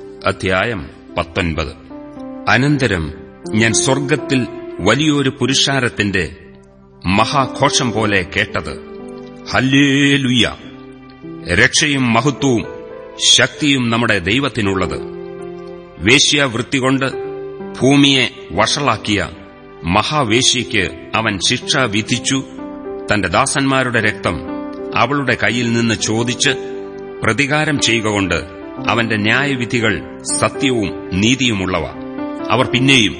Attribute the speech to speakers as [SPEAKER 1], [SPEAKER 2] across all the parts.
[SPEAKER 1] അധ്യായം പത്തൊൻപത്. അനന്തരം ഞാൻ സ്വർഗത്തിൽ വലിയൊരു പുരുഷാരത്തിന്റെ മഹാഘോഷം പോലെ കേട്ടത്. ഹല്ലേലുയ്യ രക്ഷയും മഹത്വവും ശക്തിയും നമ്മുടെ ദൈവത്തിനുള്ളത്. വേശ്യാവൃത്തി കൊണ്ട് ഭൂമിയെ വഷളാക്കിയ മഹാവേശ്യയ്ക്ക് അവൻ ശിക്ഷ വിധിച്ചു. തന്റെ ദാസന്മാരുടെ രക്തം അവളുടെ കയ്യിൽ നിന്ന് ചോദിച്ച് പ്രതികാരം ചെയ്യുകകൊണ്ട് അവന്റെ ന്യായവിധികൾ സത്യവും നീതിയുമുള്ളവ. അവർ പിന്നെയും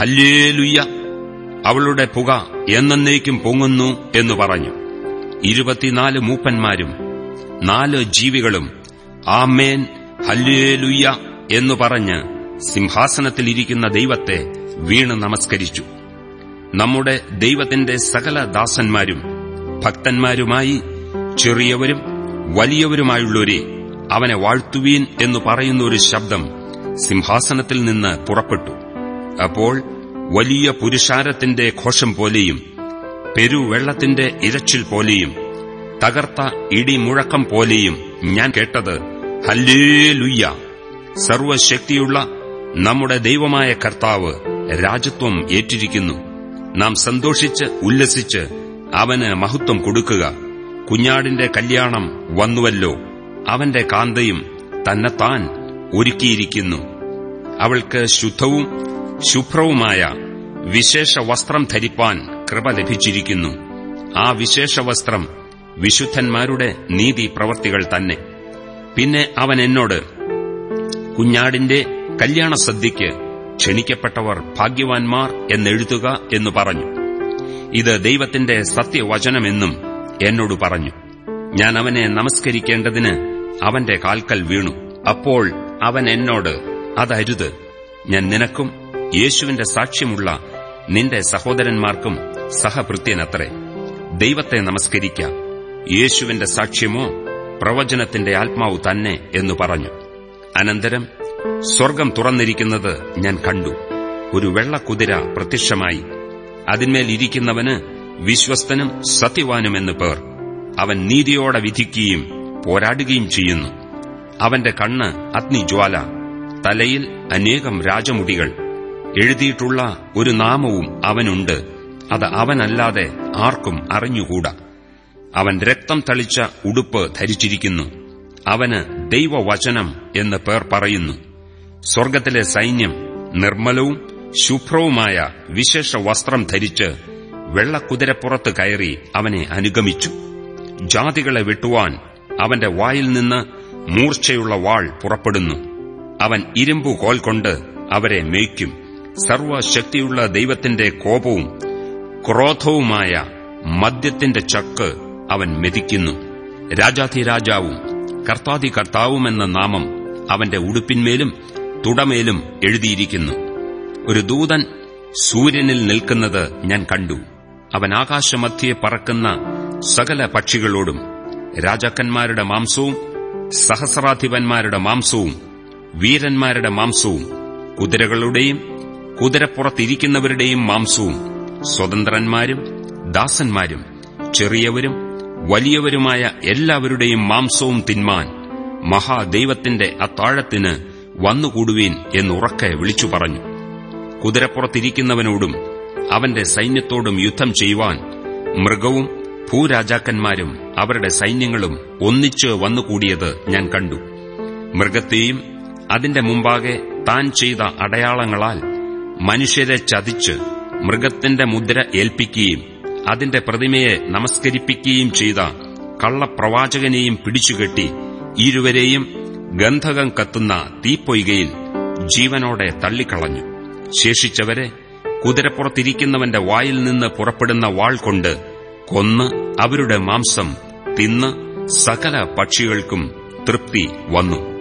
[SPEAKER 1] ഹല്ലേലുയ്യ അവളുടെ പുക എന്നേക്കും പൊങ്ങുന്നു എന്ന് പറഞ്ഞു. ഇരുപത്തിനാല് മൂപ്പന്മാരും നാല് ജീവികളും ആമേൻ ഹല്ലേലുയ്യ എന്നു പറഞ്ഞ് സിംഹാസനത്തിലിരിക്കുന്ന ദൈവത്തെ വീണ് നമസ്കരിച്ചു. നമ്മുടെ ദൈവത്തിന്റെ സകല ദാസന്മാരും ഭക്തന്മാരുമായി ചെറിയവരും വലിയവരുമായുള്ളവരെ അവനെ വാഴ്ത്തുവീൻ എന്ന് പറയുന്ന ഒരു ശബ്ദം സിംഹാസനത്തിൽ നിന്ന് പുറപ്പെട്ടു. അപ്പോൾ വലിയ പുരുഷാരത്തിന്റെ ഘോഷം പോലെയും പെരുവെള്ളത്തിന്റെ ഇരച്ചിൽ പോലെയും തകർത്ത ഇടിമുഴക്കം പോലെയും ഞാൻ കേട്ടത് ഹല്ലേലുയ്യ! സർവശക്തിയുള്ള നമ്മുടെ ദൈവമായ കർത്താവ് രാജ്യത്വം ഏറ്റിരിക്കുന്നു. നാം സന്തോഷിച്ച് ഉല്ലസിച്ച് അവന് മഹത്വം കൊടുക്കുക. കുഞ്ഞാടിന്റെ കല്യാണം വന്നുവല്ലോ. അവന്റെ കാന്തയും തന്നെത്താൻ ഒരുക്കിയിരിക്കുന്നു. അവൾക്ക് ശുദ്ധവും ശുഭ്രവുമായ വിശേഷ വസ്ത്രം ധരിപ്പാൻ കൃപ ലഭിച്ചിരിക്കുന്നു. ആ വിശേഷ വസ്ത്രം വിശുദ്ധന്മാരുടെ നീതി പ്രവർത്തികൾ തന്നെ. പിന്നെ അവൻ എന്നോട് കുഞ്ഞാടിന്റെ കല്യാണ സദ്യയ്ക്ക് ക്ഷണിക്കപ്പെട്ടവർ ഭാഗ്യവാൻമാർ എന്നെഴുതുക എന്ന് പറഞ്ഞു. ഇത് ദൈവത്തിന്റെ സത്യവചനമെന്നും എന്നോട് പറഞ്ഞു. ഞാൻ അവനെ നമസ്കരിക്കേണ്ടതിന് അവന്റെ കാൽക്കൽ വീണു. അപ്പോൾ അവൻ എന്നോട് അതരുത്. ഞാൻ നിനക്കും യേശുവിന്റെ സാക്ഷ്യമുള്ള നിന്റെ സഹോദരന്മാർക്കും സഹഭൃത്യനത്രേ ദൈവത്തെ നമസ്കരിക്ക. യേശുവിന്റെ സാക്ഷ്യമോ പ്രവചനത്തിന്റെ ആത്മാവ് തന്നെ എന്നു പറഞ്ഞു. അനന്തരം സ്വർഗം തുറന്നിരിക്കുന്നത് ഞാൻ കണ്ടു. ഒരു വെള്ളക്കുതിര പ്രത്യക്ഷമായി. അതിന്മേൽ ഇരിക്കുന്നവന് വിശ്വസ്തനും സത്യവാനുമെന്ന് പേർ. അവൻ നീതിയോടെ വിധിക്കുകയും പോരാടുകയും ചെയ്യുന്നു. അവന്റെ കണ്ണ് അഗ്നിജ്വാല തലയിൽ അനേകം രാജമുടികൾ. എഴുതിയിട്ടുള്ള ഒരു നാമവും അവനുണ്ട്. അത് അവനല്ലാതെ ആർക്കും അറിഞ്ഞുകൂടാ. അവൻ രക്തം തളിച്ച ഉടുപ്പ് ധരിച്ചിരിക്കുന്നു. അവന് ദൈവവചനം എന്ന് പേർ പറയുന്നു. സ്വർഗത്തിലെ സൈന്യം നിർമ്മലവും ശുഭ്രവുമായ വിശേഷ വസ്ത്രം ധരിച്ച് വെള്ളക്കുതിരപ്പുറത്ത് കയറി അവനെ അനുഗമിച്ചു. ജാതികളെ വെട്ടുവാൻ അവന്റെ വായിൽ നിന്ന് മൂർച്ചയുള്ള വാൾ പുറപ്പെടുന്നു. അവൻ ഇരുമ്പു കോൽ കൊണ്ട് അവരെ മേയ്ക്കും. സർവശക്തിയുള്ള ദൈവത്തിന്റെ കോപവും ക്രോധവുമായ മദ്യത്തിന്റെ ചക്ക് അവൻ മെതിക്കുന്നു. രാജാധിരാജാവും കർത്താതി കർത്താവുമെന്ന നാമം അവന്റെ ഉടുപ്പിന്മേലും തുടമേലും എഴുതിയിരിക്കുന്നു. ഒരു ദൂതൻ സൂര്യനിൽ നിൽക്കുന്നത് ഞാൻ കണ്ടു. അവൻ ആകാശമധ്യേ പറക്കുന്ന സകല പക്ഷികളോടും രാജാക്കന്മാരുടെ മാംസവും സഹസ്രാധിപന്മാരുടെ മാംസവും വീരന്മാരുടെ മാംസവും കുതിരകളുടെയും കുതിരപ്പുറത്തിരിക്കുന്നവരുടെയും മാംസവും സ്വതന്ത്രന്മാരും ദാസന്മാരും ചെറിയവരും വലിയവരുമായ എല്ലാവരുടെയും മാംസവും തിന്മാൻ മഹാദൈവത്തിന്റെ അത്താഴത്തിന് വന്നുകൂടുവീൻ എന്നുറക്കെ വിളിച്ചു പറഞ്ഞു. കുതിരപ്പുറത്തിരിക്കുന്നവനോടും അവന്റെ സൈന്യത്തോടും യുദ്ധം ചെയ്യുവാൻ മൃഗവും ഭൂരാജാക്കന്മാരും അവരുടെ സൈന്യങ്ങളും ഒന്നിച്ച് വന്നുകൂടിയത് ഞാൻ കണ്ടു. മൃഗത്തെയും അതിന്റെ മുമ്പാകെ താൻ ചെയ്ത അടയാളങ്ങളാൽ മനുഷ്യരെ ചതിച്ച് മൃഗത്തിന്റെ മുദ്ര ഏൽപ്പിക്കുകയും അതിന്റെ പ്രതിമയെ നമസ്കരിപ്പിക്കുകയും ചെയ്ത കള്ളപ്രവാചകനെയും പിടിച്ചുകെട്ടി ഇരുവരെയും ഗന്ധകം കത്തുന്ന തീപ്പൊയ്കയിൽ ജീവനോടെ തള്ളിക്കളഞ്ഞു. ശേഷിച്ചവരെ കുതിരപ്പുറത്തിരിക്കുന്നവന്റെ വായിൽ നിന്ന് പുറപ്പെടുന്ന വാൾ കൊണ്ട് കൊന്ന് അവരുടെ മാംസം തിന്ന് സകല പക്ഷികൾക്കും തൃപ്തി വന്നു.